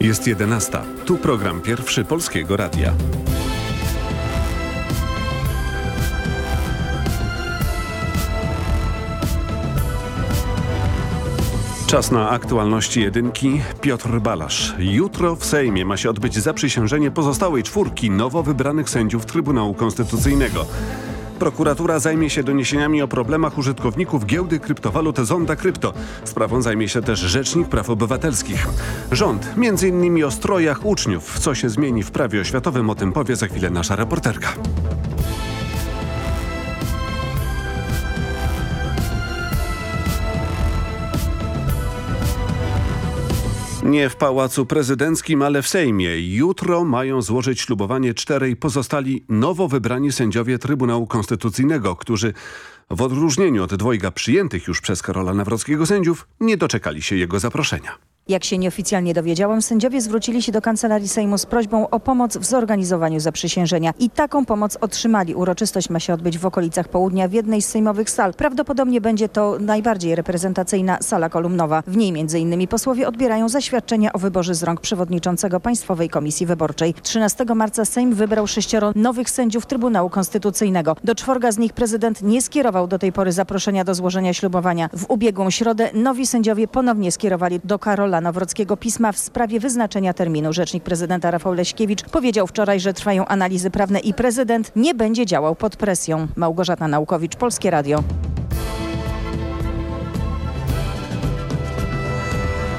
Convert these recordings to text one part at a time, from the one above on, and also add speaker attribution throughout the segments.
Speaker 1: Jest 11. Tu program pierwszy Polskiego Radia. Czas na aktualności jedynki. Piotr Balasz. Jutro w Sejmie ma się odbyć zaprzysiężenie pozostałej czwórki nowo wybranych sędziów Trybunału Konstytucyjnego. Prokuratura zajmie się doniesieniami o problemach użytkowników giełdy kryptowalut Zonda Krypto. Sprawą zajmie się też Rzecznik Praw Obywatelskich. Rząd, między innymi o strojach uczniów. Co się zmieni w prawie oświatowym, o tym powie za chwilę nasza reporterka. Nie w Pałacu Prezydenckim, ale w Sejmie. Jutro mają złożyć ślubowanie czterej pozostali nowo wybrani sędziowie Trybunału Konstytucyjnego, którzy w odróżnieniu od dwojga przyjętych już przez Karola Nawrockiego sędziów nie doczekali się jego zaproszenia.
Speaker 2: Jak się nieoficjalnie dowiedziałam, sędziowie zwrócili się do Kancelarii Sejmu z prośbą o pomoc w zorganizowaniu zaprzysiężenia. I taką pomoc otrzymali. Uroczystość ma się odbyć w okolicach południa w jednej z sejmowych sal. Prawdopodobnie będzie to najbardziej reprezentacyjna sala kolumnowa. W niej m.in. posłowie odbierają zaświadczenia o wyborze z rąk przewodniczącego Państwowej Komisji Wyborczej. 13 marca Sejm wybrał sześcioro nowych sędziów Trybunału Konstytucyjnego. Do czworga z nich prezydent nie skierował do tej pory zaproszenia do złożenia ślubowania. W ubiegłą środę nowi sędziowie ponownie skierowali do Karola Nawrockiego pisma w sprawie wyznaczenia terminu. Rzecznik prezydenta Rafał Leśkiewicz powiedział wczoraj, że trwają analizy prawne i prezydent nie będzie działał pod presją. Małgorzata Naukowicz, Polskie Radio.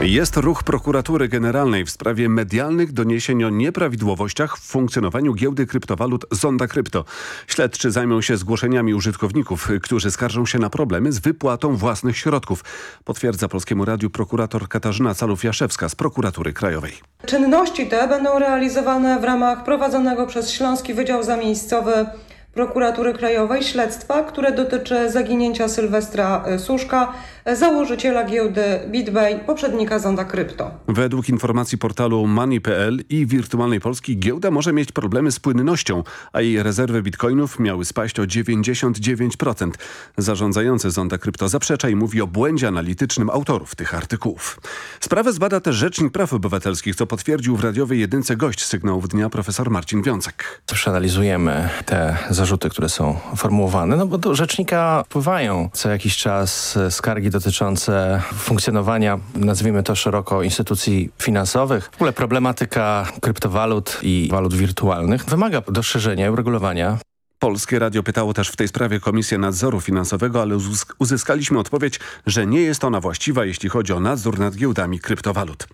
Speaker 1: Jest ruch prokuratury generalnej w sprawie medialnych doniesień o nieprawidłowościach w funkcjonowaniu giełdy kryptowalut Zonda Krypto. Śledczy zajmą się zgłoszeniami użytkowników, którzy skarżą się na problemy z wypłatą własnych środków. Potwierdza Polskiemu Radiu prokurator Katarzyna Calów-Jaszewska z prokuratury krajowej.
Speaker 3: Czynności te będą realizowane w ramach prowadzonego przez Śląski Wydział Zamiejscowy Prokuratury Krajowej śledztwa, które dotyczy zaginięcia Sylwestra Suszka, założyciela giełdy BitBay, poprzednika Zonda Krypto.
Speaker 1: Według informacji portalu Money.pl i Wirtualnej Polski giełda może mieć problemy z płynnością, a jej rezerwy bitcoinów miały spaść o 99%. Zarządzający Zonda Krypto zaprzecza i mówi o błędzie analitycznym autorów tych artykułów. Sprawę zbada też Rzecznik Praw Obywatelskich, co potwierdził w radiowej jedynce gość sygnałów dnia profesor Marcin Wiącek.
Speaker 4: Przeanalizujemy te zarzuty, które są formułowane, no bo do rzecznika wpływają co jakiś czas skargi dotyczące funkcjonowania, nazwijmy to szeroko, instytucji finansowych. W ogóle problematyka kryptowalut i walut wirtualnych wymaga dostrzeżenia i uregulowania.
Speaker 1: Polskie Radio pytało też w tej sprawie Komisję Nadzoru Finansowego, ale uzyskaliśmy odpowiedź, że nie jest ona właściwa, jeśli chodzi o nadzór nad giełdami kryptowalut.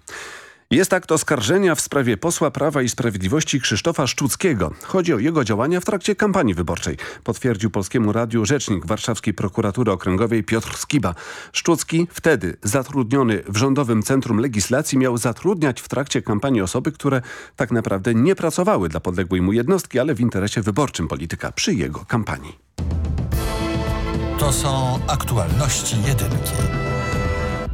Speaker 1: Jest akt oskarżenia w sprawie posła Prawa i Sprawiedliwości Krzysztofa Szczuckiego. Chodzi o jego działania w trakcie kampanii wyborczej, potwierdził Polskiemu Radiu rzecznik Warszawskiej Prokuratury Okręgowej Piotr Skiba. Szczucki, wtedy zatrudniony w Rządowym Centrum Legislacji, miał zatrudniać w trakcie kampanii osoby, które tak naprawdę nie pracowały dla podległej mu jednostki, ale w interesie wyborczym polityka przy jego kampanii.
Speaker 5: To są aktualności jedynki.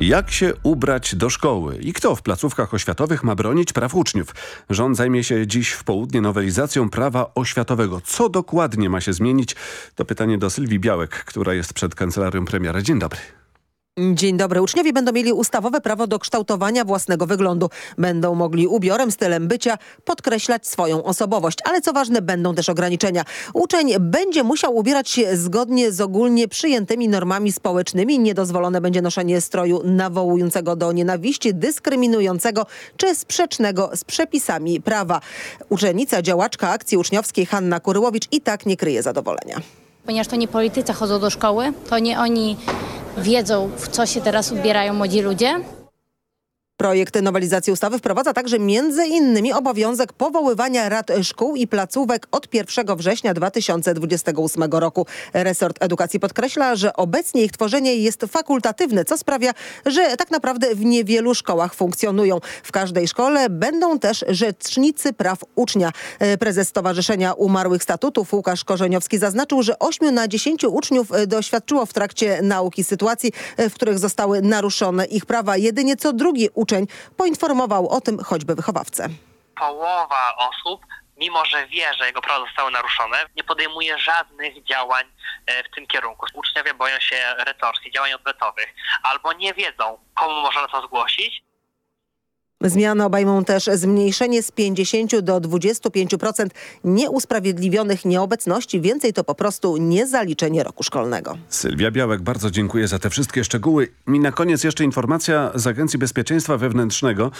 Speaker 1: Jak się ubrać do szkoły i kto w placówkach oświatowych ma bronić praw uczniów? Rząd zajmie się dziś w południe nowelizacją prawa oświatowego. Co dokładnie ma się zmienić? To pytanie do Sylwii Białek, która jest przed kancelarią premiera. Dzień dobry.
Speaker 6: Dzień dobry. Uczniowie będą mieli ustawowe prawo do kształtowania własnego wyglądu. Będą mogli ubiorem, stylem bycia podkreślać swoją osobowość. Ale co ważne, będą też ograniczenia. Uczeń będzie musiał ubierać się zgodnie z ogólnie przyjętymi normami społecznymi. Niedozwolone będzie noszenie stroju nawołującego do nienawiści, dyskryminującego czy sprzecznego z przepisami prawa. Uczennica, działaczka akcji uczniowskiej Hanna Kuryłowicz i tak nie kryje zadowolenia.
Speaker 7: Ponieważ to nie politycy chodzą do szkoły, to nie oni wiedzą, w co się teraz ubierają młodzi ludzie.
Speaker 6: Projekt nowelizacji ustawy wprowadza także między innymi obowiązek powoływania rad szkół i placówek od 1 września 2028 roku. Resort Edukacji podkreśla, że obecnie ich tworzenie jest fakultatywne, co sprawia, że tak naprawdę w niewielu szkołach funkcjonują. W każdej szkole będą też rzecznicy praw ucznia. Prezes Stowarzyszenia Umarłych Statutów Łukasz Korzeniowski zaznaczył, że 8 na 10 uczniów doświadczyło w trakcie nauki sytuacji, w których zostały naruszone ich prawa. Jedynie co drugi uczeń poinformował o tym choćby wychowawcę.
Speaker 8: Połowa osób mimo że wie, że jego prawa zostały naruszone, nie podejmuje żadnych działań w tym kierunku. Uczniowie boją się retorsji, działań odwetowych, albo nie wiedzą, komu można to zgłosić,
Speaker 6: Zmiany obejmą też zmniejszenie z 50 do 25% nieusprawiedliwionych nieobecności. Więcej to po prostu niezaliczenie roku szkolnego.
Speaker 1: Sylwia Białek, bardzo dziękuję za te wszystkie szczegóły. I na koniec jeszcze informacja z Agencji Bezpieczeństwa Wewnętrznego.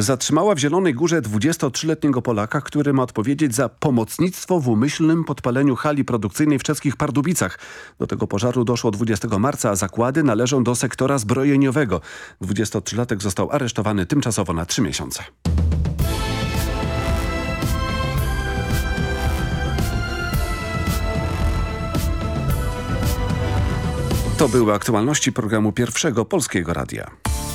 Speaker 1: Zatrzymała w Zielonej Górze 23-letniego Polaka, który ma odpowiedzieć za pomocnictwo w umyślnym podpaleniu hali produkcyjnej w czeskich Pardubicach. Do tego pożaru doszło 20 marca, a zakłady należą do sektora zbrojeniowego. 23-latek został aresztowany tymczasowo na trzy miesiące. To były aktualności programu Pierwszego Polskiego Radia.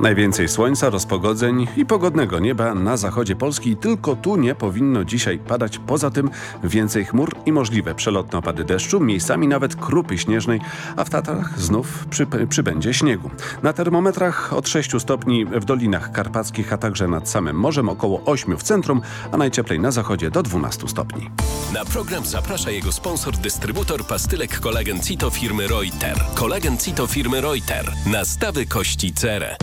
Speaker 1: Najwięcej słońca, rozpogodzeń i pogodnego nieba na zachodzie Polski. Tylko tu nie powinno dzisiaj padać. Poza tym więcej chmur i możliwe przelotne opady deszczu, miejscami nawet krupy śnieżnej, a w Tatrach znów przy, przybędzie śniegu. Na termometrach od 6 stopni w dolinach karpackich, a także nad samym morzem około 8 w centrum, a najcieplej na zachodzie do 12 stopni.
Speaker 9: Na program zaprasza jego sponsor, dystrybutor pastylek kolagen Cito firmy Reuter. Kolagen Cito firmy Reuter. Nastawy kości cerę.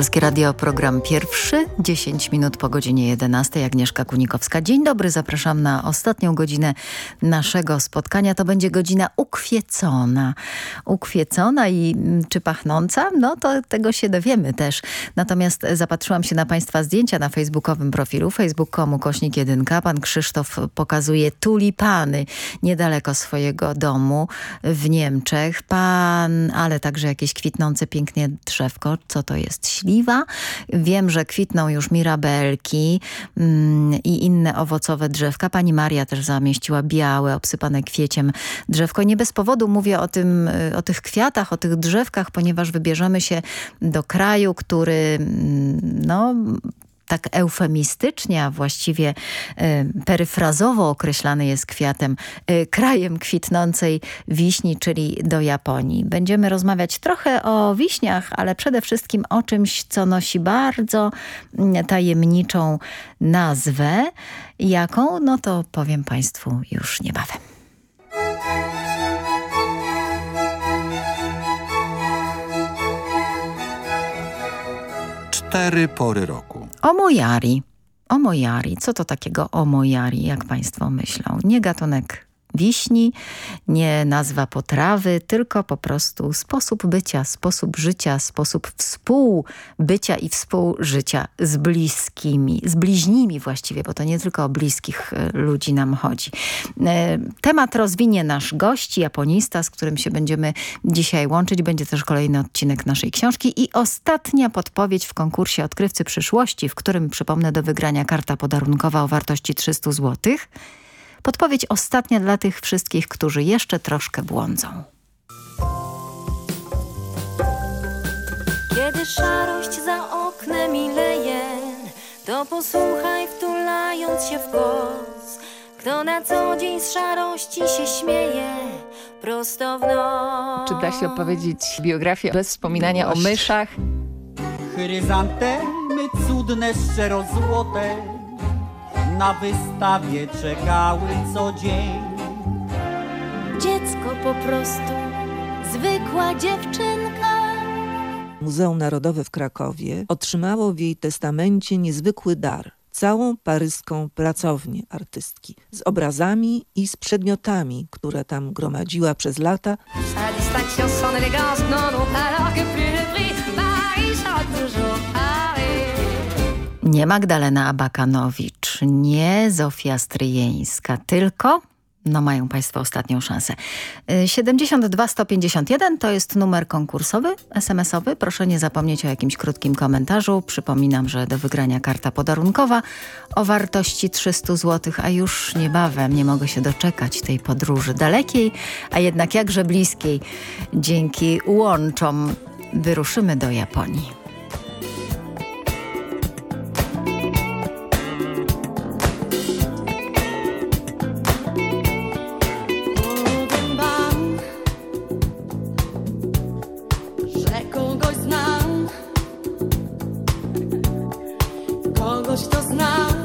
Speaker 10: Polskie Radio, program pierwszy, 10 minut po godzinie 11. Agnieszka Kunikowska. Dzień dobry, zapraszam na ostatnią godzinę naszego spotkania. To będzie godzina ukwiecona. Ukwiecona i mm, czy pachnąca? No to tego się dowiemy też. Natomiast zapatrzyłam się na Państwa zdjęcia na facebookowym profilu facebook.com kośnik 1. Pan Krzysztof pokazuje tulipany niedaleko swojego domu w Niemczech. Pan, ale także jakieś kwitnące pięknie drzewko. Co to jest? Wiem, że kwitną już mirabelki mm, i inne owocowe drzewka. Pani Maria też zamieściła białe, obsypane kwieciem drzewko. Nie bez powodu mówię o, tym, y, o tych kwiatach, o tych drzewkach, ponieważ wybierzemy się do kraju, który mm, no, tak eufemistycznie, a właściwie y, peryfrazowo określany jest kwiatem, y, krajem kwitnącej wiśni, czyli do Japonii. Będziemy rozmawiać trochę o wiśniach, ale przede wszystkim o czymś, co nosi bardzo y, tajemniczą nazwę. Jaką? No to powiem Państwu już niebawem.
Speaker 5: Cztery pory roku.
Speaker 10: Omojari. Omojari. Co to takiego omojari, jak państwo myślą? Nie gatunek wiśni, nie nazwa potrawy, tylko po prostu sposób bycia, sposób życia, sposób współbycia i współżycia z bliskimi, z bliźnimi właściwie, bo to nie tylko o bliskich e, ludzi nam chodzi. E, temat rozwinie nasz gość, japonista, z którym się będziemy dzisiaj łączyć. Będzie też kolejny odcinek naszej książki i ostatnia podpowiedź w konkursie Odkrywcy Przyszłości, w którym przypomnę do wygrania karta podarunkowa o wartości 300 złotych. Podpowiedź ostatnia dla tych wszystkich, którzy jeszcze troszkę błądzą.
Speaker 11: Kiedy szarość za oknem i leje, to posłuchaj wtulając się w głos. Kto na co dzień z szarości się śmieje, prosto w noc.
Speaker 12: Czy da się opowiedzieć biografię bez wspominania o myszach?
Speaker 13: Chryzantemy cudne, szczerozłote na wystawie czekały co dzień.
Speaker 11: Dziecko po prostu, zwykła dziewczynka.
Speaker 14: Muzeum Narodowe w Krakowie otrzymało w jej testamencie niezwykły dar. Całą paryską pracownię artystki z obrazami i z przedmiotami, które tam gromadziła przez lata.
Speaker 10: Nie Magdalena Abakanowicz, nie Zofia Stryjeńska, tylko no mają Państwo ostatnią szansę. 72 151 to jest numer konkursowy, smsowy. Proszę nie zapomnieć o jakimś krótkim komentarzu. Przypominam, że do wygrania karta podarunkowa o wartości 300 zł, a już niebawem nie mogę się doczekać tej podróży dalekiej, a jednak jakże bliskiej. Dzięki łączom wyruszymy do Japonii. 少しとつな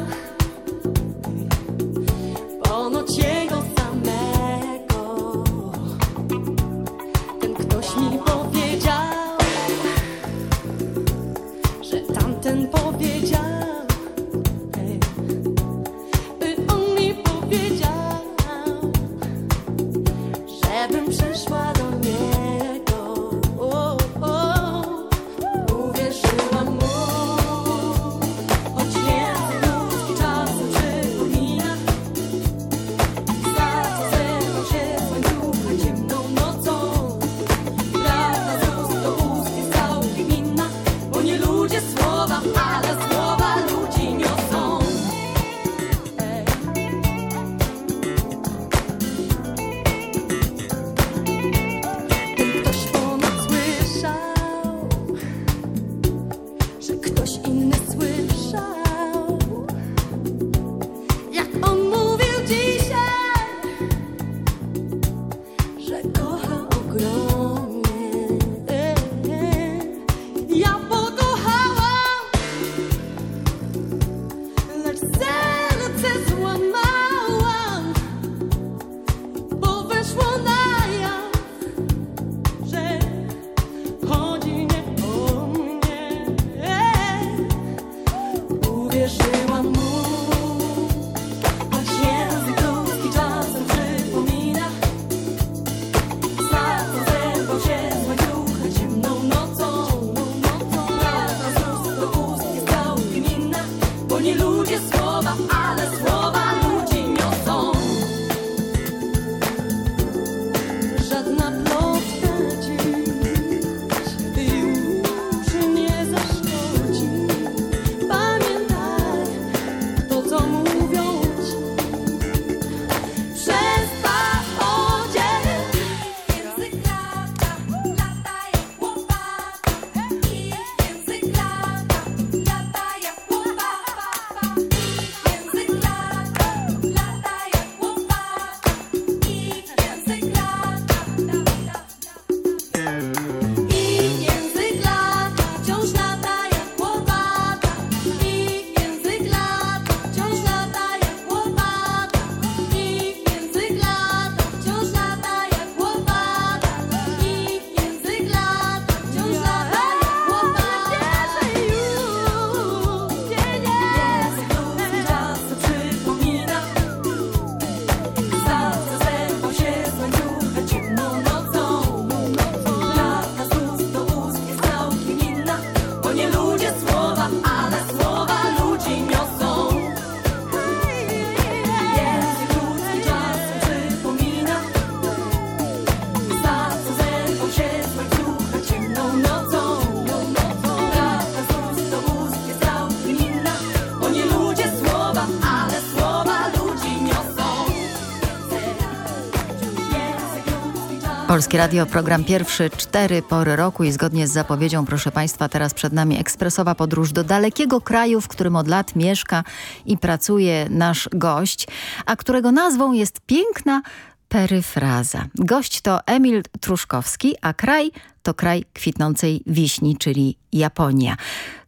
Speaker 10: Polskie Radio, program pierwszy, cztery pory roku i zgodnie z zapowiedzią, proszę Państwa, teraz przed nami ekspresowa podróż do dalekiego kraju, w którym od lat mieszka i pracuje nasz gość, a którego nazwą jest piękna peryfraza. Gość to Emil Truszkowski, a kraj to kraj kwitnącej wiśni, czyli Japonia.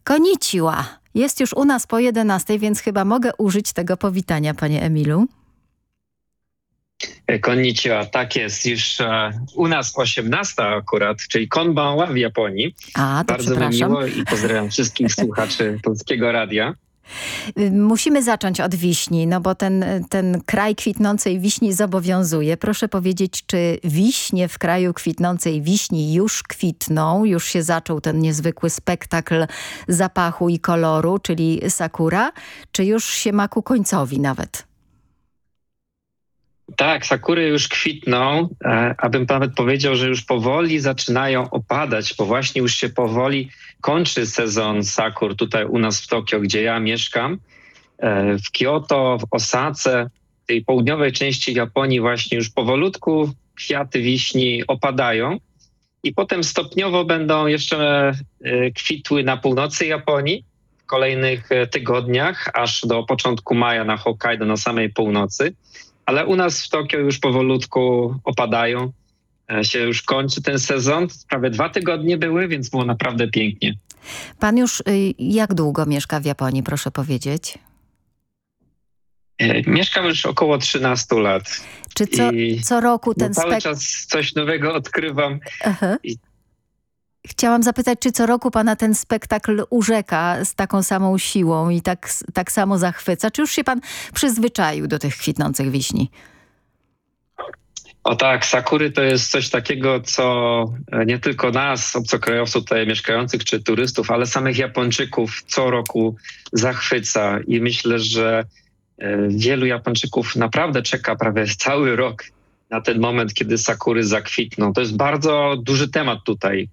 Speaker 10: Koniciła. Jest już u nas po 11, więc chyba mogę użyć tego powitania, panie Emilu.
Speaker 15: Konnichiwa, tak jest. Już e, u nas 18 akurat, czyli konbanwa w Japonii.
Speaker 10: A, to
Speaker 15: Bardzo mi miło i pozdrawiam wszystkich słuchaczy Polskiego Radia.
Speaker 10: Musimy zacząć od wiśni, no bo ten, ten kraj kwitnącej wiśni zobowiązuje. Proszę powiedzieć, czy wiśnie w kraju kwitnącej wiśni już kwitną? Już się zaczął ten niezwykły spektakl zapachu i koloru, czyli sakura? Czy już się ma ku końcowi nawet?
Speaker 15: Tak, sakury już kwitną, e, abym nawet powiedział, że już powoli zaczynają opadać, bo właśnie już się powoli kończy sezon sakur tutaj u nas w Tokio, gdzie ja mieszkam. E, w Kyoto, w Osace, tej południowej części Japonii właśnie już powolutku kwiaty wiśni opadają i potem stopniowo będą jeszcze e, kwitły na północy Japonii w kolejnych tygodniach, aż do początku maja na Hokkaido, na samej północy ale u nas w Tokio już powolutku opadają. E, Się już kończy ten sezon. Prawie dwa tygodnie były, więc było naprawdę pięknie.
Speaker 10: Pan już y, jak długo mieszka w Japonii, proszę powiedzieć?
Speaker 15: E, Mieszkam już około 13 lat.
Speaker 10: Czy co, co roku
Speaker 15: no
Speaker 10: ten
Speaker 15: cały
Speaker 10: spek...
Speaker 15: czas coś nowego odkrywam. I-
Speaker 10: Chciałam zapytać, czy co roku pana ten spektakl urzeka z taką samą siłą i tak, tak samo zachwyca? Czy już się pan przyzwyczaił do tych kwitnących wiśni?
Speaker 15: O tak, sakury to jest coś takiego, co e, nie tylko nas, obcokrajowców tutaj mieszkających czy turystów, ale samych Japończyków co roku zachwyca i myślę, że e, wielu Japończyków naprawdę czeka prawie cały rok na ten moment, kiedy sakury zakwitną. To jest bardzo duży temat tutaj.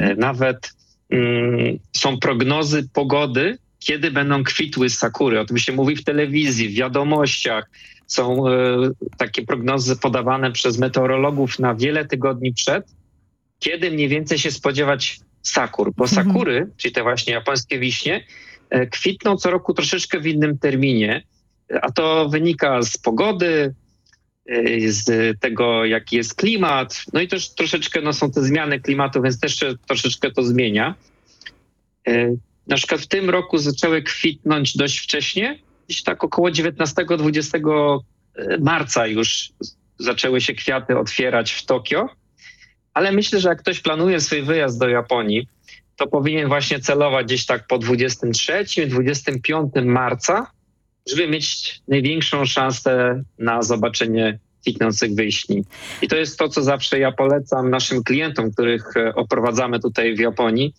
Speaker 15: E, Nawet mm, są prognozy pogody, kiedy będą kwitły sakury. O tym się mówi w telewizji, w wiadomościach. Są e, takie prognozy podawane przez meteorologów na wiele tygodni przed, kiedy mniej więcej się spodziewać sakur. Bo sakury, czyli te właśnie japońskie wiśnie, e, kwitną co roku troszeczkę w innym terminie, a to wynika z pogody, z tego, jaki jest klimat. No i też troszeczkę no, są te zmiany klimatu, więc też troszeczkę to zmienia. E, Na przykład w tym roku zaczęły kwitnąć dość wcześnie, gdzieś tak około 19-20 marca już zaczęły się kwiaty otwierać w Tokio. Ale myślę, że jak ktoś planuje swój wyjazd do Japonii, to powinien właśnie celować gdzieś tak po 23-25 marca, żeby mieć największą szansę na zobaczenie kwitnących wiśni. I to jest to, co zawsze ja polecam naszym klientom, których e, oprowadzamy tutaj w Japonii,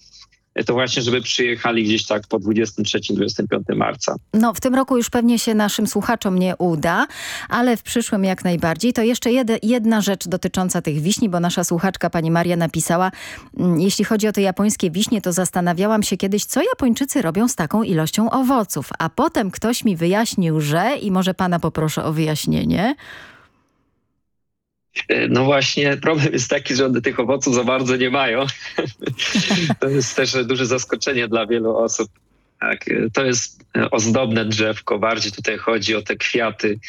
Speaker 15: to właśnie, żeby przyjechali gdzieś tak po 23-25 marca.
Speaker 10: No, w tym roku już pewnie się naszym słuchaczom nie uda, ale w przyszłym jak najbardziej. To jeszcze jed, jedna rzecz dotycząca tych wiśni, bo nasza słuchaczka pani Maria napisała, mm, jeśli chodzi o te japońskie wiśnie, to zastanawiałam się kiedyś, co Japończycy robią z taką ilością owoców. A potem ktoś mi wyjaśnił, że, i może pana poproszę o wyjaśnienie,
Speaker 15: No właśnie, problem jest taki, że one tych owoców za bardzo nie mają. to jest też duże zaskoczenie dla wielu osób. Tak, e, to jest e, ozdobne drzewko, bardziej tutaj chodzi o te kwiaty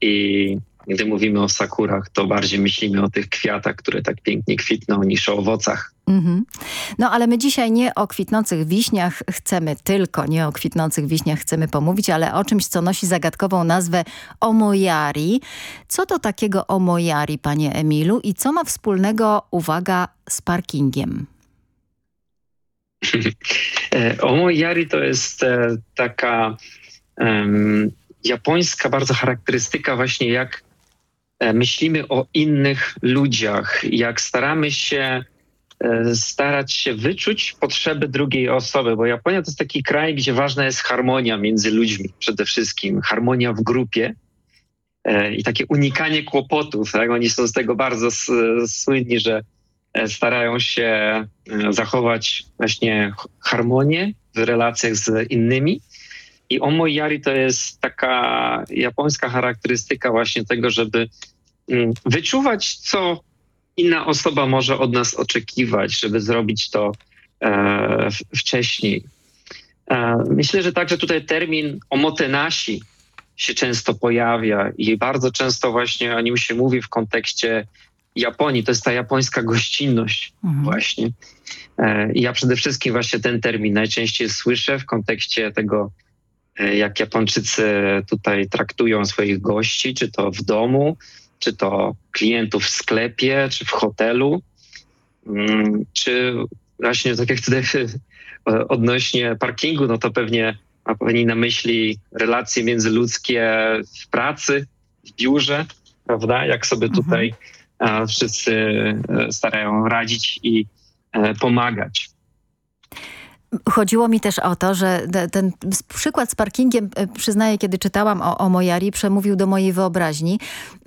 Speaker 15: i gdy mówimy o sakurach, to bardziej myślimy o tych kwiatach, które tak pięknie kwitną, niż o owocach.
Speaker 10: Mhm. No ale my dzisiaj nie o kwitnących wiśniach chcemy tylko, nie o kwitnących wiśniach chcemy pomówić, ale o czymś, co nosi zagadkową nazwę omojari. Co to takiego omojari, panie Emilu i co ma wspólnego, uwaga, z parkingiem?
Speaker 15: E, Omojari to jest e, taka japońska bardzo charakterystyka właśnie jak myślimy o innych ludziach, jak staramy się e, starać się wyczuć potrzeby drugiej osoby, bo Japonia to jest taki kraj, gdzie ważna jest harmonia między ludźmi przede wszystkim, harmonia w grupie e, i takie unikanie kłopotów. Tak? Oni są z tego bardzo słynni, że e, starają się e, zachować właśnie harmonię w relacjach z innymi. I omojari to jest taka japońska charakterystyka właśnie tego, żeby mm, wyczuwać, co inna osoba może od nas oczekiwać, żeby zrobić to e, wcześniej. E, myślę, że także tutaj termin omotenasi się często pojawia i bardzo często właśnie o nim się mówi w kontekście Japonii. To jest ta japońska gościnność mhm. właśnie. E, ja przede wszystkim właśnie ten termin najczęściej słyszę w kontekście tego, jak Japończycy tutaj traktują swoich gości, czy to w domu, czy to klientów w sklepie, czy w hotelu, mm, czy właśnie tak jak tutaj odnośnie parkingu, no to pewnie ma pani na myśli relacje międzyludzkie w pracy, w biurze, prawda? Jak sobie mhm. tutaj wszyscy e, starają radzić i e, pomagać.
Speaker 10: Chodziło mi też o to, że ten przykład z parkingiem, e, przyznaję, kiedy czytałam o, o Mojari, przemówił do mojej wyobraźni,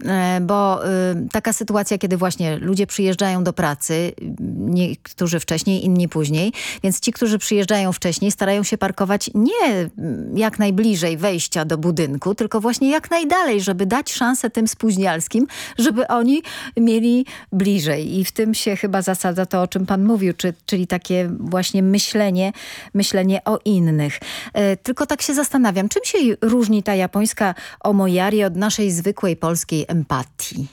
Speaker 10: e, bo y, taka sytuacja, kiedy właśnie ludzie przyjeżdżają do pracy, niektórzy wcześniej, inni później, więc ci, którzy przyjeżdżają wcześniej, starają się parkować nie jak najbliżej wejścia do budynku, tylko właśnie jak najdalej, żeby dać szansę tym spóźnialskim, żeby oni mieli bliżej. I w tym się chyba zasadza to, o czym pan mówił, czy, czyli takie właśnie myślenie myślenie o innych. E, tylko tak się zastanawiam, czym się różni ta japońska omojari od naszej zwykłej polskiej empatii?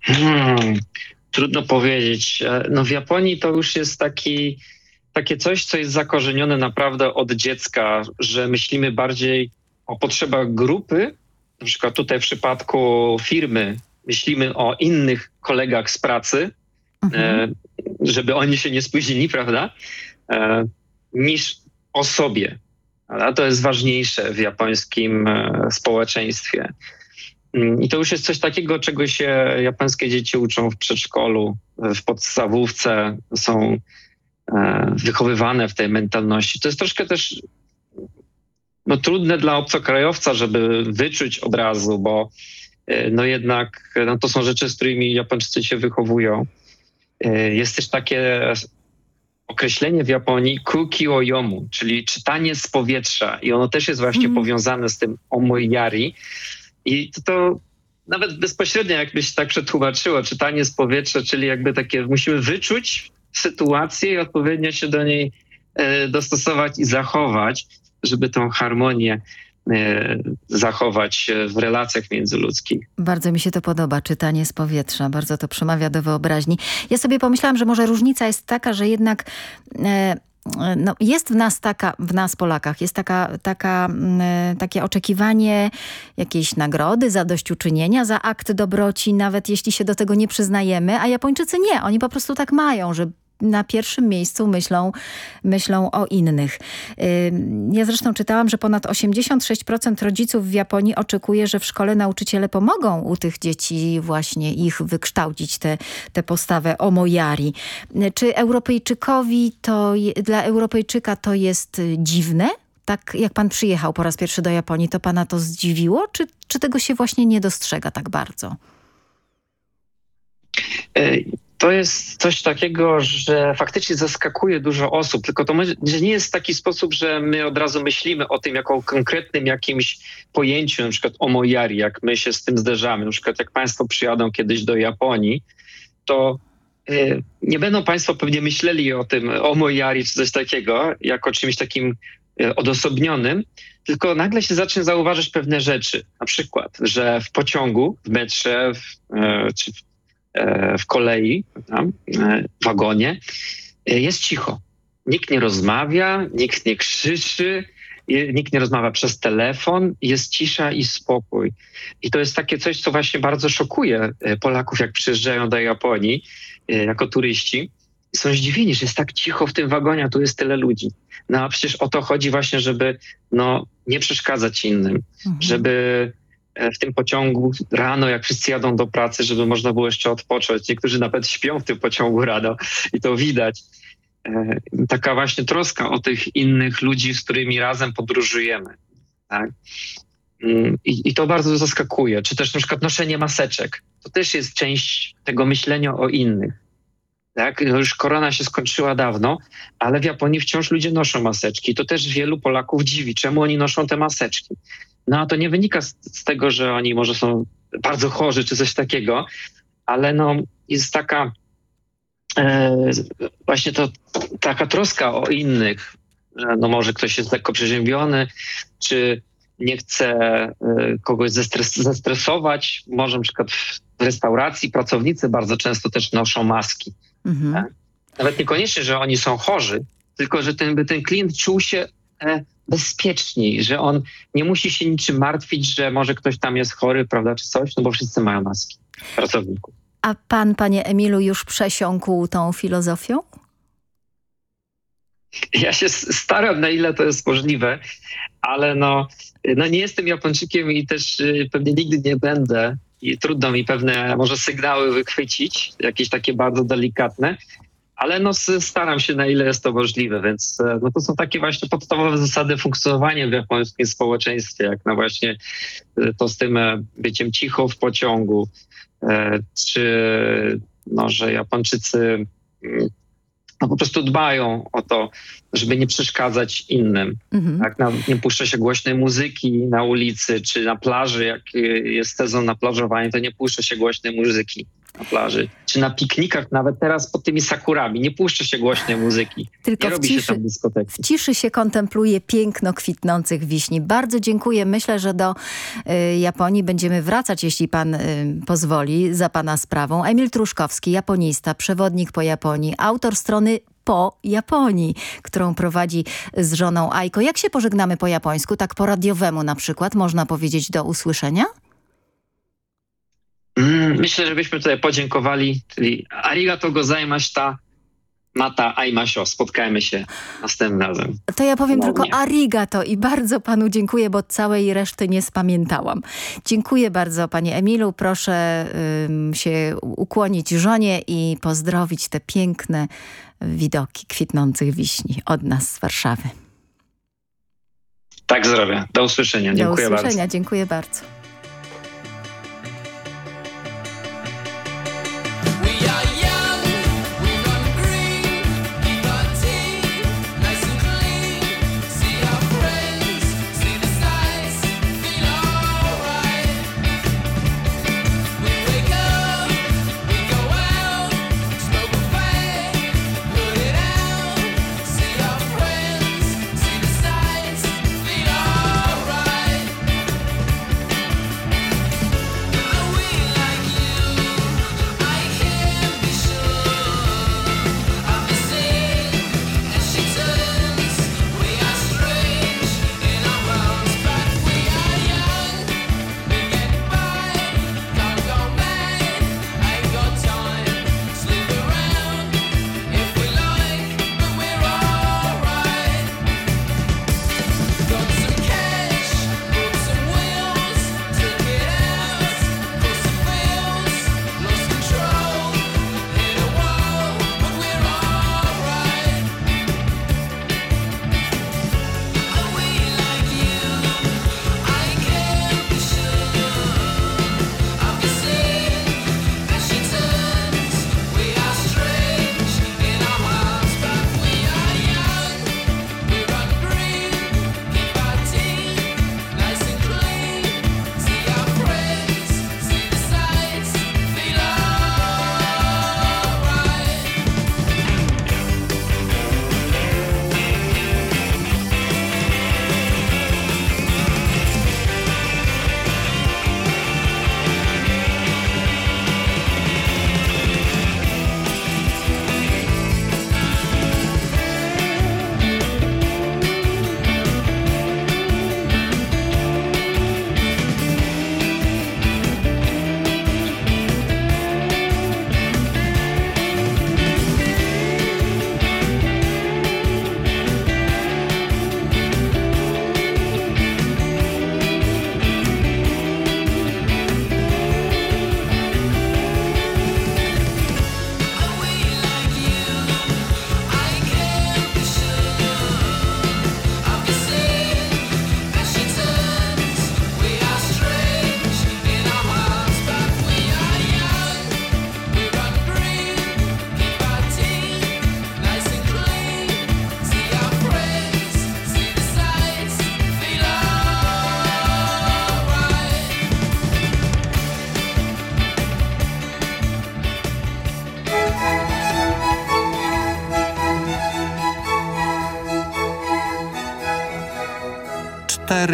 Speaker 15: Hmm, trudno powiedzieć. E, no w Japonii to już jest taki, takie coś, co jest zakorzenione naprawdę od dziecka, że myślimy bardziej o potrzebach grupy, na przykład tutaj w przypadku firmy myślimy o innych kolegach z pracy, mhm. E, żeby oni się nie spóźnili, prawda? E, niż o sobie. A to jest ważniejsze w japońskim e, społeczeństwie. Mm, I to już jest coś takiego, czego się japońskie dzieci uczą w przedszkolu, w podstawówce, są wychowywane w tej mentalności. To jest troszkę też no, trudne dla obcokrajowca, żeby wyczuć od razu, bo no jednak no, to są rzeczy, z którymi Japończycy się wychowują. E, jest też takie określenie w Japonii kuki oyomu, czyli czytanie z powietrza i ono też jest właśnie mm. powiązane z tym omoyari i to, to nawet bezpośrednio jakbyś tak przetłumaczyło, czytanie z powietrza, czyli jakby takie musimy wyczuć sytuację i odpowiednio się do niej e, dostosować i zachować, żeby tą harmonię zachować w relacjach międzyludzkich.
Speaker 10: Bardzo mi się to podoba, czytanie z powietrza, bardzo to przemawia do wyobraźni. Ja sobie pomyślałam, że może różnica jest taka, że jednak... E, no, jest w nas taka, w nas Polakach, jest taka, taka, e, takie oczekiwanie jakiejś nagrody, zadośćuczynienia za akt dobroci, nawet jeśli się do tego nie przyznajemy, a Japończycy nie, oni po prostu tak mają, że na pierwszym miejscu myślą, myślą o innych. Ja zresztą czytałam, że ponad 86% rodziców w Japonii oczekuje, że w szkole nauczyciele pomogą u tych dzieci właśnie ich wykształcić tę te, te postawę omojari. Czy Europejczykowi to, dla Europejczyka to jest dziwne? Tak jak pan przyjechał po raz pierwszy do Japonii, to pana to zdziwiło? Czy, czy tego się właśnie nie dostrzega tak bardzo?
Speaker 15: To jest coś takiego, że faktycznie zaskakuje dużo osób, tylko to nie jest taki sposób, że my od razu myślimy o tym jako o konkretnym jakimś pojęciu, na przykład o mojari, jak my się z tym zderzamy. Na przykład jak państwo przyjadą kiedyś do Japonii, to y, nie będą państwo pewnie myśleli o tym, o mojari czy coś takiego, jako czymś takim y, odosobnionym, tylko nagle się zacznie zauważyć pewne rzeczy. Na przykład, że w pociągu, w metrze w, y, czy w w kolei, e, w wagonie, e, jest cicho. Nikt nie rozmawia, nikt nie krzyczy, nikt nie rozmawia przez telefon, jest cisza i spokój. I to jest takie coś, co właśnie bardzo szokuje Polaków, jak przyjeżdżają do Japonii jako turyści. Są zdziwieni, że jest tak cicho w tym wagonie, a tu jest tyle ludzi. No a przecież o to chodzi właśnie, żeby no, nie przeszkadzać innym, mhm. żeby E, w tym pociągu rano, jak wszyscy jadą do pracy, żeby można było jeszcze odpocząć. Niektórzy nawet śpią w tym pociągu rano i to widać. E, taka właśnie troska o tych innych ludzi, z którymi razem podróżujemy. Tak? Mm, I, I, to bardzo zaskakuje. Czy też na przykład noszenie maseczek. To też jest część tego myślenia o innych. Tak? Już korona się skończyła dawno, ale w Japonii wciąż ludzie noszą maseczki. To też wielu Polaków dziwi, czemu oni noszą te maseczki. No a to nie wynika z, z tego, że oni może są bardzo chorzy czy coś takiego, ale no jest taka e, właśnie to taka troska o innych. No może ktoś jest lekko przeziębiony, czy nie chce e, kogoś zestres zestresować. Może na przykład w restauracji pracownicy bardzo często też noszą maski.
Speaker 10: Mhm.
Speaker 15: Nawet niekoniecznie, że oni są chorzy, tylko że ten, by ten klient czuł się e, bezpieczniej, że on nie musi się niczym martwić, że może ktoś tam jest chory, prawda, czy coś, no bo wszyscy mają maski pracowników.
Speaker 10: A pan, panie Emilu, już przesiąkł tą filozofią?
Speaker 15: Ja się staram, na ile to jest możliwe, ale no, no nie jestem Japończykiem i też y, pewnie nigdy nie będę. I trudno mi pewne może sygnały wychwycić, jakieś takie bardzo delikatne, ale no staram się na ile jest to możliwe, więc e, no to są takie właśnie podstawowe zasady funkcjonowania w japońskim społeczeństwie, jak na właśnie e, to z tym e, byciem cicho w pociągu, czy no, że Japończycy mm, no, po prostu dbają o to, żeby nie przeszkadzać innym.
Speaker 10: Mhm.
Speaker 15: Tak, na, nie puszcza się głośnej muzyki na ulicy czy na plaży, jak y, jest sezon na plażowanie, to nie puszcza się głośnej muzyki na plaży. Czy na piknikach, nawet teraz pod tymi sakurami, nie puszcza się głośnej muzyki.
Speaker 10: Tylko
Speaker 15: nie
Speaker 10: w
Speaker 15: robi się
Speaker 10: ciszy.
Speaker 15: tam dyskoteki.
Speaker 10: W ciszy się kontempluje piękno kwitnących wiśni. Bardzo dziękuję. Myślę, że do y, Japonii będziemy wracać, jeśli pan y, pozwoli, za pana sprawą. Emil Truszkowski, japonista, przewodnik po Japonii, autor strony po Japonii, którą prowadzi z żoną Aiko. Jak się pożegnamy po japońsku, tak po radiowemu na przykład, można powiedzieć do usłyszenia?
Speaker 15: Mm, myślę, żebyśmy tutaj podziękowali, czyli arigato gozaimashita, mata aimasho. Spotkajmy się następnym razem.
Speaker 10: To ja powiem
Speaker 15: Ponownie.
Speaker 10: tylko arigato i bardzo panu dziękuję, bo całej reszty nie spamiętałam. Dziękuję bardzo panie Emilu. Proszę ym, się ukłonić żonie i pozdrowić te piękne widoki kwitnących wiśni od nas z Warszawy.
Speaker 15: Tak zrobię. Do usłyszenia. Dziękuję
Speaker 10: Do
Speaker 15: bardzo.
Speaker 10: usłyszenia. Dziękuję bardzo.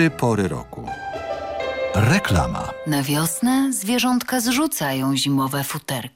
Speaker 5: Cztery pory roku. Reklama.
Speaker 16: Na wiosnę zwierzątka zrzucają zimowe futerka.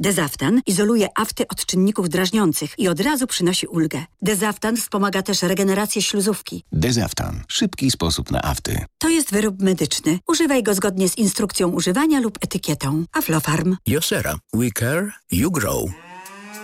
Speaker 17: Dezaftan izoluje afty od czynników drażniących i od razu przynosi ulgę. Dezaftan wspomaga też regenerację śluzówki.
Speaker 18: Dezaftan. Szybki sposób na afty.
Speaker 17: To jest wyrób medyczny. Używaj go zgodnie z instrukcją używania lub etykietą. Aflofarm.
Speaker 19: Josera. We care, you grow.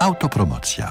Speaker 5: Autopromocja.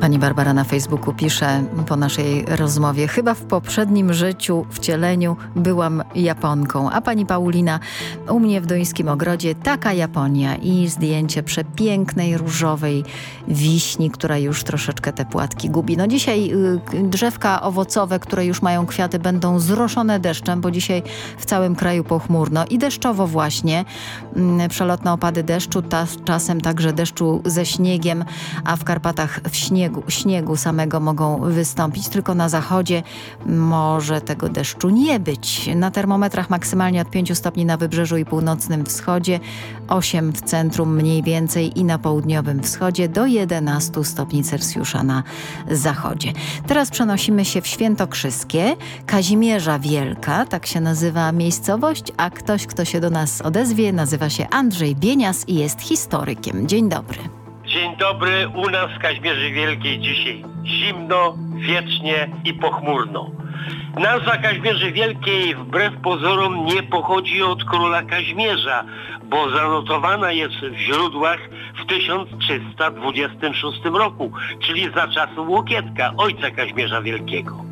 Speaker 10: Pani Barbara na Facebooku pisze po naszej rozmowie, chyba w poprzednim życiu, wcieleniu byłam Japonką, a pani Paulina u mnie w Duńskim Ogrodzie taka Japonia i zdjęcie przepięknej różowej wiśni, która już troszeczkę te płatki gubi. No dzisiaj y, drzewka owocowe, które już mają kwiaty będą zroszone deszczem, bo dzisiaj w całym kraju pochmurno i deszczowo właśnie. Mm, Przelotne opady deszczu, ta, czasem także deszczu ze śniegiem, a w Karpatach w śniegu, śniegu samego mogą wystąpić. Tylko na zachodzie może tego deszczu nie być. Na termometrach maksymalnie od 5 stopni na wybrzeżu i północnym wschodzie, 8 w centrum mniej więcej i na południowym wschodzie, do 11 stopni Celsjusza na zachodzie. Teraz przenosimy się w Świętokrzyskie, Kazimierza Wielka, tak się nazywa miejscowość, a ktoś, kto się do nas odezwie, nazywa się Andrzej Bienias i jest historykiem. Dzień dobry.
Speaker 20: Dzień dobry, u nas w Kaźmierzy Wielkiej dzisiaj zimno, wiecznie i pochmurno. Nazwa Kaźmierzy Wielkiej wbrew pozorom nie pochodzi od króla Kaźmierza, bo zanotowana jest w źródłach w 1326 roku, czyli za czasów Łokietka, ojca Kaźmierza Wielkiego.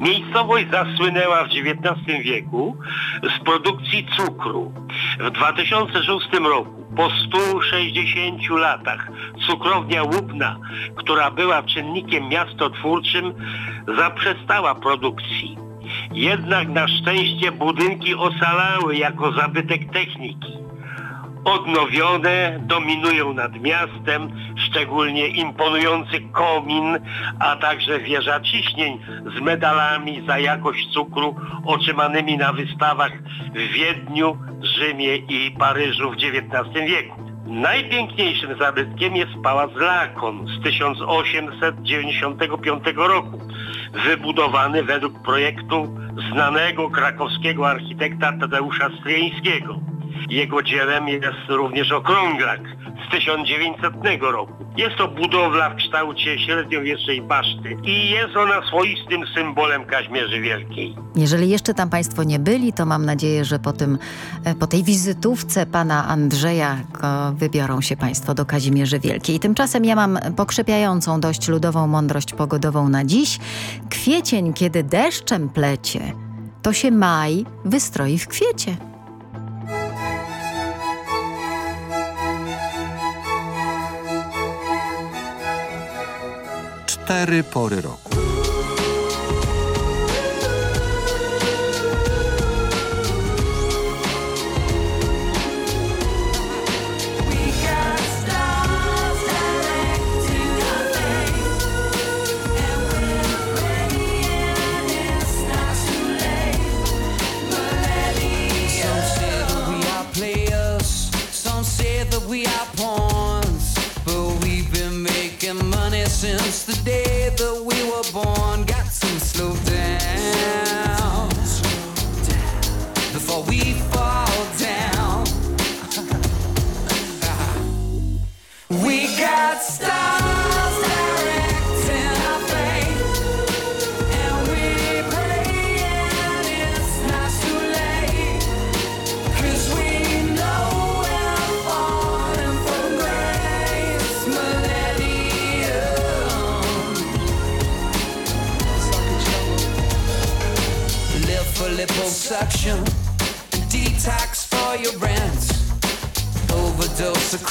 Speaker 20: Miejscowość zasłynęła w XIX wieku z produkcji cukru. W 2006 roku, po 160 latach, cukrownia Łubna, która była czynnikiem miastotwórczym, zaprzestała produkcji. Jednak na szczęście budynki ocalały jako zabytek techniki. Odnowione, dominują nad miastem, szczególnie imponujący komin, a także wieża ciśnień z medalami za jakość cukru otrzymanymi na wystawach w Wiedniu, Rzymie i Paryżu w XIX wieku. Najpiękniejszym zabytkiem jest Pałac Lakon z 1895 roku, wybudowany według projektu znanego krakowskiego architekta Tadeusza Stryjeńskiego. Jego dziełem jest również okrąglak z 1900 roku. Jest to budowla w kształcie średniowiecznej baszty i jest ona swoistym symbolem Kaźmierzy Wielkiej.
Speaker 10: Jeżeli jeszcze tam Państwo nie byli, to mam nadzieję, że po, tym, e, po tej wizytówce pana Andrzeja wybiorą się Państwo do Kazimierzy Wielkiej. Tymczasem ja mam pokrzepiającą dość ludową mądrość pogodową na dziś. Kwiecień, kiedy deszczem plecie, to się maj wystroi w kwiecie.
Speaker 5: Cztery pory roku.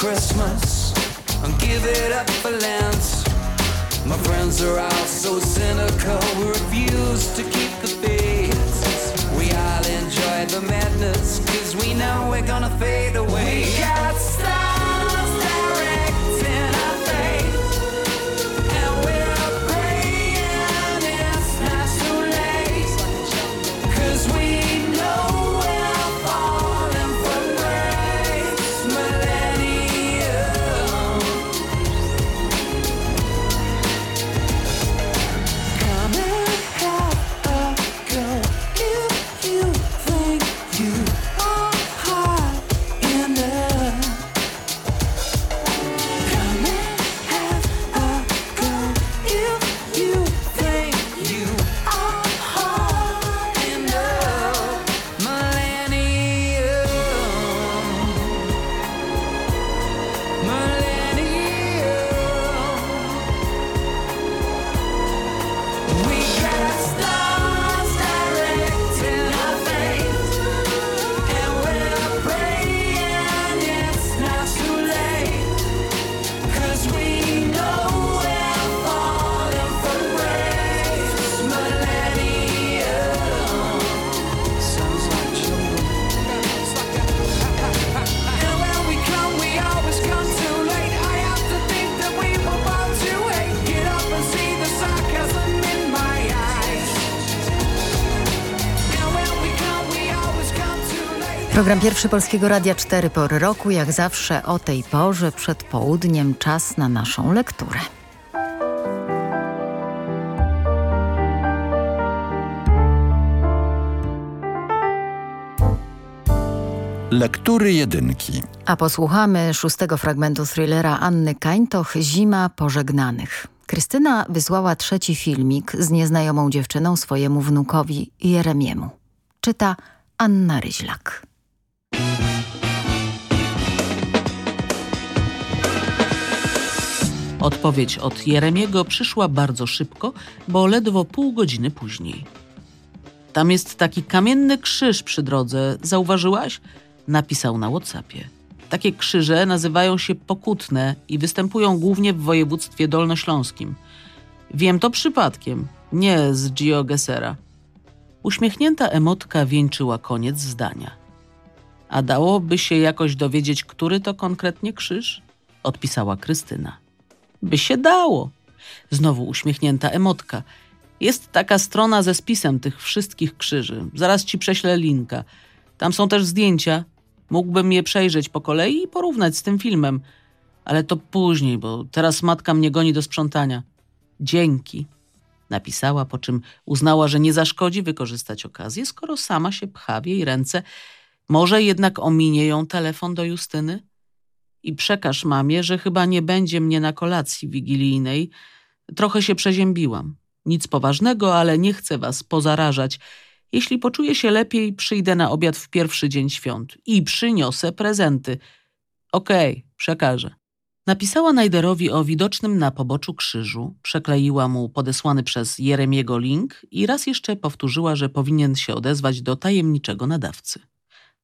Speaker 21: Christmas, and give it up for Lent. My friends are all so cynical, we refuse to keep the faith. We all enjoy the madness, cause we know we're gonna fade away. We got
Speaker 10: Program Pierwszy Polskiego Radia 4 pory roku, jak zawsze o tej porze przed południem czas na naszą lekturę.
Speaker 5: Lektury jedynki.
Speaker 10: A posłuchamy szóstego fragmentu thrillera Anny Kańtoch Zima pożegnanych. Krystyna wysłała trzeci filmik z nieznajomą dziewczyną swojemu wnukowi Jeremiemu. Czyta Anna Ryźlak.
Speaker 22: Odpowiedź od Jeremiego przyszła bardzo szybko, bo ledwo pół godziny później. Tam jest taki kamienny krzyż przy drodze, zauważyłaś? Napisał na Whatsappie. Takie krzyże nazywają się pokutne i występują głównie w województwie dolnośląskim. Wiem to przypadkiem, nie z Gio Gessera. Uśmiechnięta emotka wieńczyła koniec zdania. A dałoby się jakoś dowiedzieć, który to konkretnie krzyż? Odpisała Krystyna. By się dało. Znowu uśmiechnięta emotka. Jest taka strona ze spisem tych wszystkich krzyży. Zaraz ci prześlę linka. Tam są też zdjęcia. Mógłbym je przejrzeć po kolei i porównać z tym filmem. Ale to później, bo teraz matka mnie goni do sprzątania. Dzięki. Napisała, po czym uznała, że nie zaszkodzi wykorzystać okazję, skoro sama się pcha w jej ręce. Może jednak ominie ją telefon do Justyny? I przekaż mamie, że chyba nie będzie mnie na kolacji wigilijnej. Trochę się przeziębiłam. Nic poważnego, ale nie chcę was pozarażać. Jeśli poczuję się lepiej, przyjdę na obiad w pierwszy dzień świąt i przyniosę prezenty. Okej, okay, przekażę. Napisała Najderowi o widocznym na poboczu krzyżu, przekleiła mu podesłany przez Jeremiego link i raz jeszcze powtórzyła, że powinien się odezwać do tajemniczego nadawcy.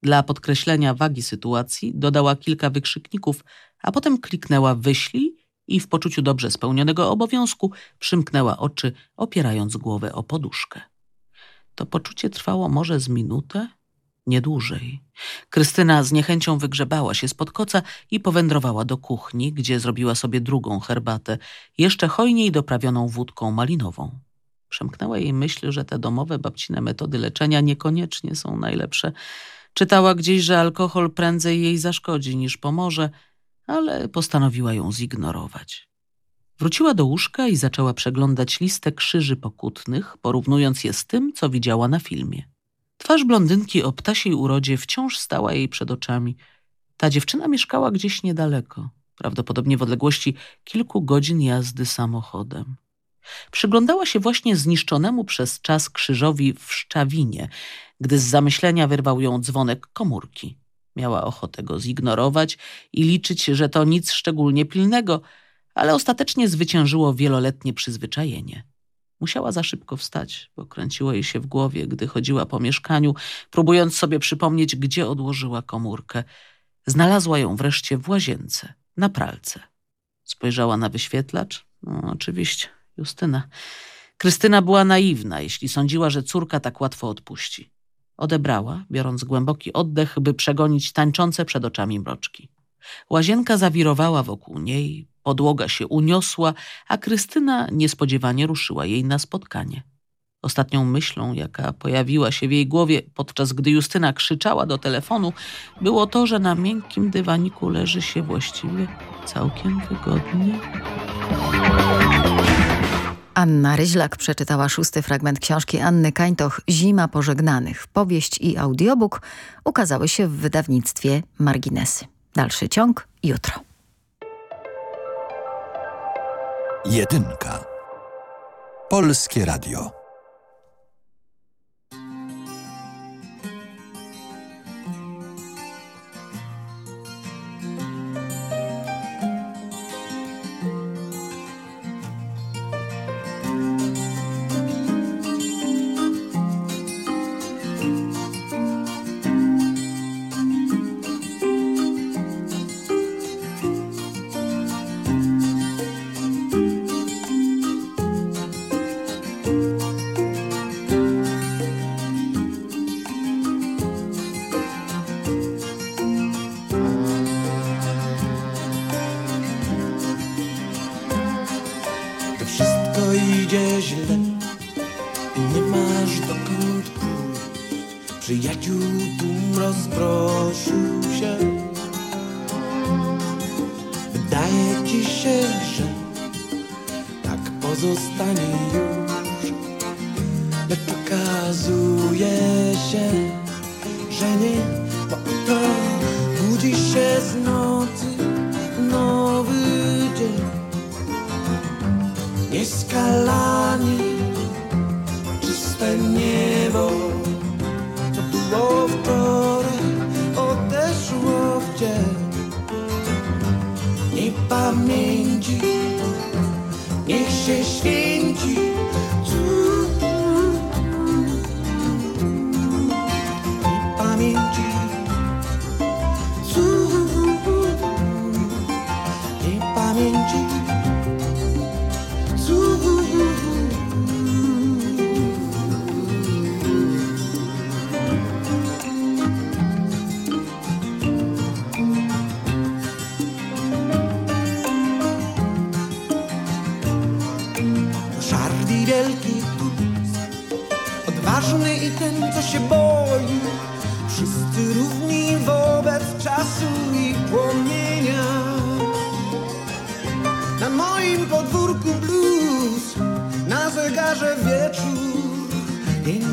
Speaker 22: Dla podkreślenia wagi sytuacji dodała kilka wykrzykników, a potem kliknęła wyślij i w poczuciu dobrze spełnionego obowiązku przymknęła oczy, opierając głowę o poduszkę. To poczucie trwało może z minutę, nie dłużej. Krystyna z niechęcią wygrzebała się spod koca i powędrowała do kuchni, gdzie zrobiła sobie drugą herbatę, jeszcze hojniej doprawioną wódką malinową. Przemknęła jej myśl, że te domowe babcine metody leczenia niekoniecznie są najlepsze. Czytała gdzieś, że alkohol prędzej jej zaszkodzi niż pomoże, ale postanowiła ją zignorować. Wróciła do łóżka i zaczęła przeglądać listę krzyży pokutnych, porównując je z tym, co widziała na filmie. Twarz blondynki o ptasiej urodzie wciąż stała jej przed oczami. Ta dziewczyna mieszkała gdzieś niedaleko, prawdopodobnie w odległości kilku godzin jazdy samochodem. Przyglądała się właśnie zniszczonemu przez czas krzyżowi w Szczawinie, gdy z zamyślenia wyrwał ją dzwonek komórki. Miała ochotę go zignorować i liczyć, że to nic szczególnie pilnego, ale ostatecznie zwyciężyło wieloletnie przyzwyczajenie. Musiała za szybko wstać, bo kręciło jej się w głowie, gdy chodziła po mieszkaniu, próbując sobie przypomnieć, gdzie odłożyła komórkę. Znalazła ją wreszcie w łazience, na pralce. Spojrzała na wyświetlacz. No, oczywiście, Justyna. Krystyna była naiwna, jeśli sądziła, że córka tak łatwo odpuści. Odebrała, biorąc głęboki oddech, by przegonić tańczące przed oczami mroczki. Łazienka zawirowała wokół niej, podłoga się uniosła, a Krystyna niespodziewanie ruszyła jej na spotkanie. Ostatnią myślą, jaka pojawiła się w jej głowie, podczas gdy Justyna krzyczała do telefonu, było to, że na miękkim dywaniku leży się właściwie całkiem wygodnie.
Speaker 10: Anna Ryźlak przeczytała szósty fragment książki Anny Kańtoch Zima pożegnanych. Powieść i audiobook ukazały się w wydawnictwie Marginesy. Dalszy ciąg jutro.
Speaker 23: Jedynka. Polskie Radio.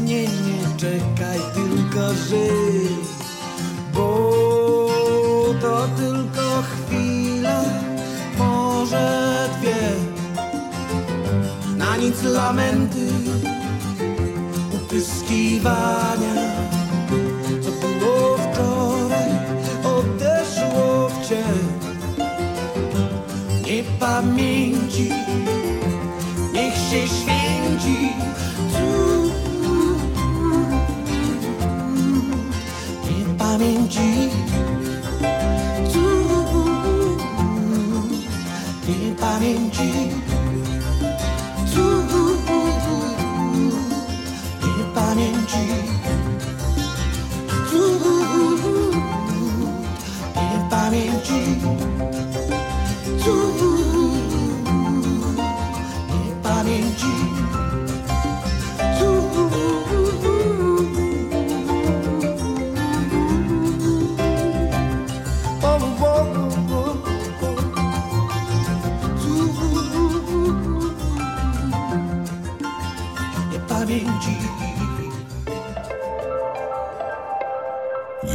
Speaker 23: Nie, nie, nie, czekaj, tylko żyj, bo to tylko chwila, może dwie. Na nic lamenty, utyskiwania, Niepamięci. Tu, Niepamięci. Tu, Niepamięci. Tu,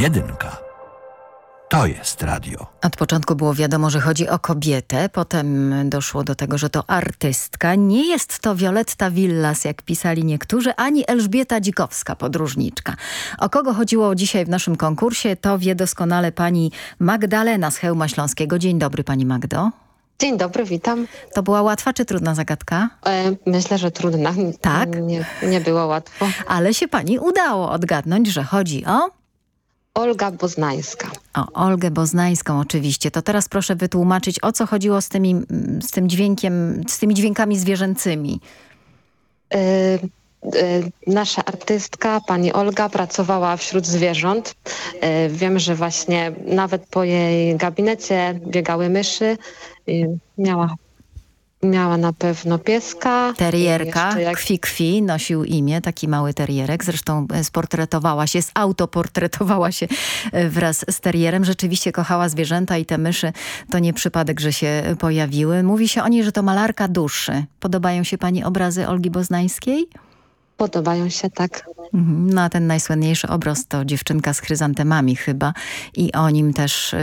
Speaker 24: Jedynka. To jest radio.
Speaker 10: Od początku było wiadomo, że chodzi o kobietę, potem doszło do tego, że to artystka. Nie jest to Violetta Villas, jak pisali niektórzy, ani Elżbieta Dzikowska, podróżniczka. O kogo chodziło dzisiaj w naszym konkursie, to wie doskonale pani Magdalena z Chełma Śląskiego. Dzień dobry pani Magdo.
Speaker 25: Dzień dobry, witam.
Speaker 10: To była łatwa czy trudna zagadka?
Speaker 25: E, myślę, że trudna.
Speaker 10: Tak?
Speaker 25: Nie, nie było łatwo.
Speaker 10: Ale się pani udało odgadnąć, że chodzi o...
Speaker 25: Olga Boznańska.
Speaker 10: O Olgę Boznańską oczywiście. To teraz proszę wytłumaczyć, o co chodziło z, tymi, z tym dźwiękiem, z tymi dźwiękami zwierzęcymi.
Speaker 25: E, e, nasza artystka, pani Olga, pracowała wśród zwierząt. E, wiem, że właśnie nawet po jej gabinecie biegały myszy. Miała, miała na pewno pieska.
Speaker 10: Terierka,
Speaker 25: jak-
Speaker 10: Kwi Kwi, nosił imię, taki mały terierek. Zresztą e, sportretowała się, zautoportretowała się e, wraz z terierem. Rzeczywiście kochała zwierzęta i te myszy to nie przypadek, że się pojawiły. Mówi się o niej, że to malarka duszy. Podobają się pani obrazy Olgi Boznańskiej?
Speaker 25: Podobają się, tak.
Speaker 10: Mhm. No a ten najsłynniejszy obraz to dziewczynka z chryzantemami chyba i o nim też,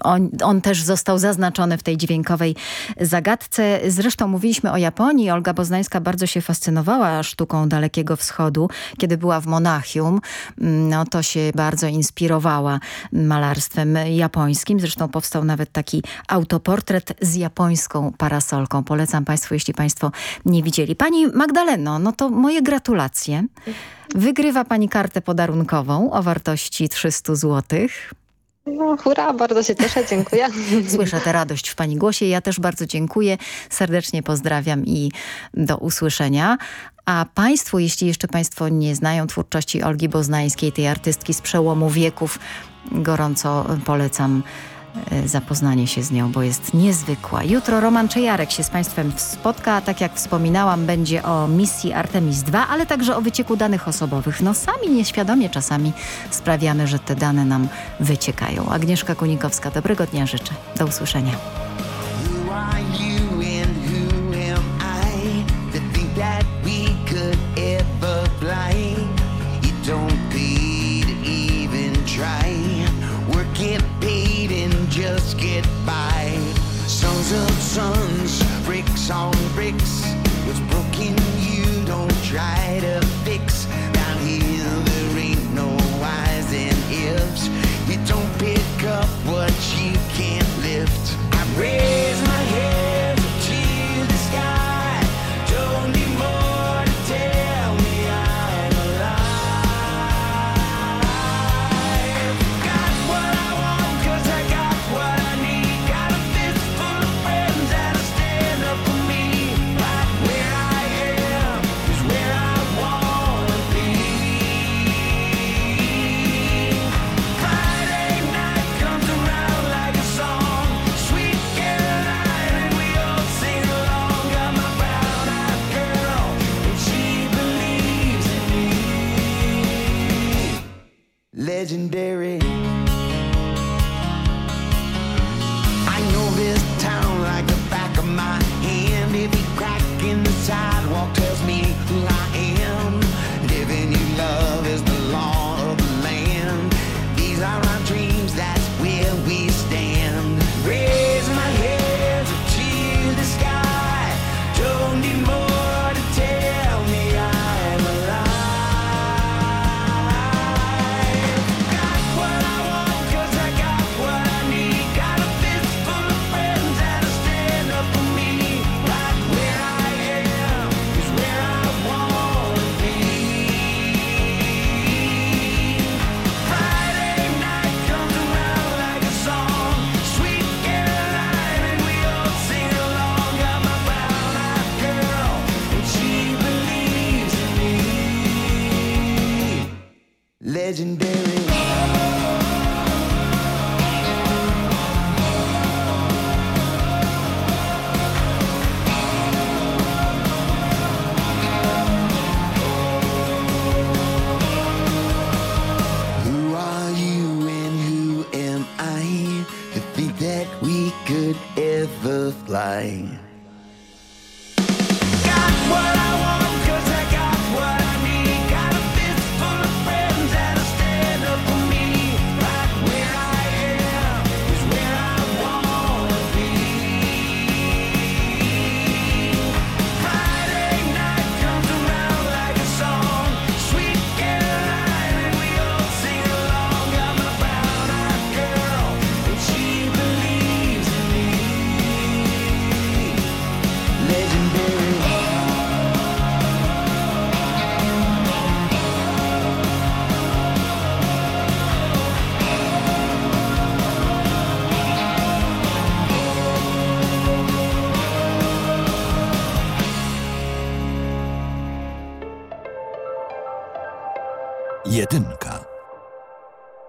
Speaker 10: on, on też został zaznaczony w tej dźwiękowej zagadce. Zresztą mówiliśmy o Japonii. Olga Boznańska bardzo się fascynowała sztuką Dalekiego Wschodu. Kiedy była w Monachium, no to się bardzo inspirowała malarstwem japońskim. Zresztą powstał nawet taki autoportret z japońską parasolką. Polecam Państwu, jeśli Państwo nie widzieli. Pani Magdaleno, no to moje gratulacje. Wygrywa Pani kartę podarunkową o wartości 300 złotych.
Speaker 25: No, hurra, bardzo się cieszę, dziękuję.
Speaker 10: Słyszę tę radość w Pani głosie. Ja też bardzo dziękuję. Serdecznie pozdrawiam i do usłyszenia. A Państwu, jeśli jeszcze Państwo nie znają twórczości Olgi Boznańskiej, tej artystki z przełomu wieków, gorąco polecam zapoznanie się z nią, bo jest niezwykła. Jutro Roman Czejarek się z Państwem spotka. a Tak jak wspominałam, będzie o misji Artemis II, ale także o wycieku danych osobowych. No sami nieświadomie czasami sprawiamy, że te dane nam wyciekają. Agnieszka Kunikowska, dobrego dnia życzę. Do usłyszenia.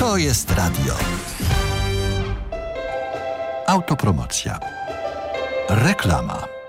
Speaker 5: To jest radio. Autopromocja. Reklama.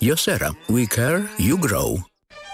Speaker 19: Josera. We care, you grow.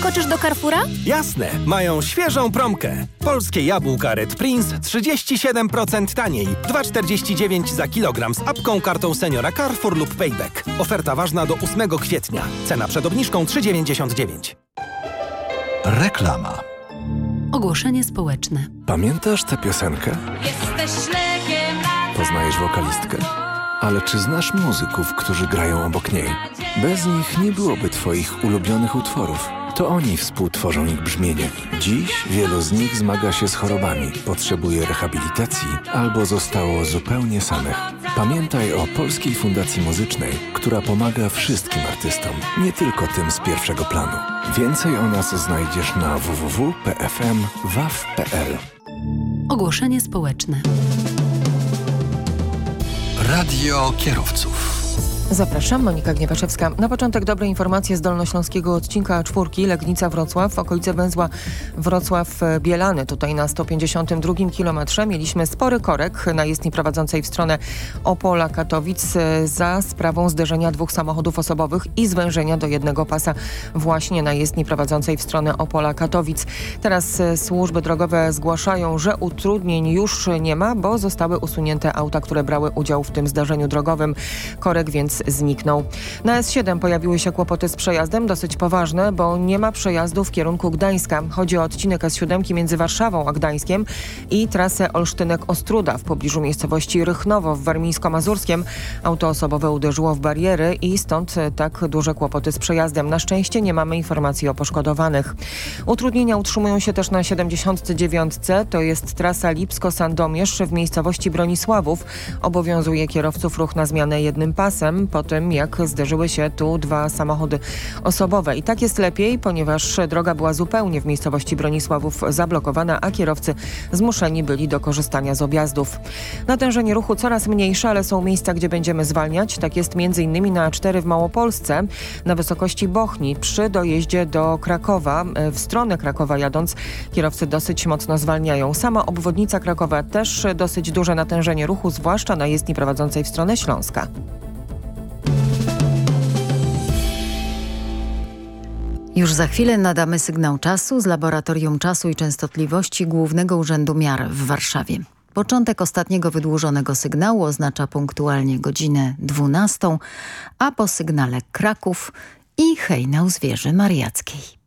Speaker 26: Skoczysz do Carrefoura?
Speaker 27: Jasne, mają świeżą promkę. Polskie jabłka Red Prince 37% taniej. 2,49 za kilogram z apką, kartą seniora Carrefour lub Payback. Oferta ważna do 8 kwietnia. Cena przed obniżką 3,99.
Speaker 5: Reklama.
Speaker 16: Ogłoszenie społeczne.
Speaker 28: Pamiętasz tę piosenkę?
Speaker 29: Jesteś lekiem
Speaker 28: Poznajesz wokalistkę? Ale czy znasz muzyków, którzy grają obok niej? Bez nich nie byłoby twoich ulubionych utworów. To oni współtworzą ich brzmienie. Dziś wielu z nich zmaga się z chorobami, potrzebuje rehabilitacji albo zostało zupełnie samych. Pamiętaj o Polskiej Fundacji Muzycznej, która pomaga wszystkim artystom, nie tylko tym z pierwszego planu. Więcej o nas znajdziesz na www.pfm.waw.pl
Speaker 16: Ogłoszenie społeczne.
Speaker 5: Radio kierowców.
Speaker 30: Zapraszam, Monika Gniewaszewska. Na początek dobre informacje z dolnośląskiego odcinka czwórki Legnica-Wrocław, okolice węzła Wrocław-Bielany. Tutaj na 152 kilometrze mieliśmy spory korek na jezdni prowadzącej w stronę Opola-Katowic za sprawą zderzenia dwóch samochodów osobowych i zwężenia do jednego pasa właśnie na jezdni prowadzącej w stronę Opola-Katowic. Teraz służby drogowe zgłaszają, że utrudnień już nie ma, bo zostały usunięte auta, które brały udział w tym zdarzeniu drogowym. Korek więc zniknął. Na S7 pojawiły się kłopoty z przejazdem, dosyć poważne, bo nie ma przejazdu w kierunku Gdańska. Chodzi o odcinek S7 między Warszawą a Gdańskiem i trasę Olsztynek-Ostruda w pobliżu miejscowości Rychnowo w Warmińsko-Mazurskiem. Auto osobowe uderzyło w bariery i stąd tak duże kłopoty z przejazdem. Na szczęście nie mamy informacji o poszkodowanych. Utrudnienia utrzymują się też na 79. To jest trasa Lipsko-Sandomierz w miejscowości Bronisławów. Obowiązuje kierowców ruch na zmianę jednym pasem po tym, jak zderzyły się tu dwa samochody osobowe. I tak jest lepiej, ponieważ droga była zupełnie w miejscowości Bronisławów zablokowana, a kierowcy zmuszeni byli do korzystania z objazdów. Natężenie ruchu coraz mniejsze, ale są miejsca, gdzie będziemy zwalniać. Tak jest m.in. na A4 w Małopolsce, na wysokości Bochni, przy dojeździe do Krakowa. W stronę Krakowa jadąc, kierowcy dosyć mocno zwalniają. Sama obwodnica Krakowa też dosyć duże natężenie ruchu, zwłaszcza na jezdni prowadzącej w stronę Śląska.
Speaker 10: Już za chwilę nadamy sygnał czasu z Laboratorium Czasu i Częstotliwości Głównego Urzędu Miar w Warszawie. Początek ostatniego wydłużonego sygnału oznacza punktualnie godzinę 12, a po sygnale Kraków i hejnał zwierzy mariackiej.